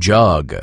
Jog.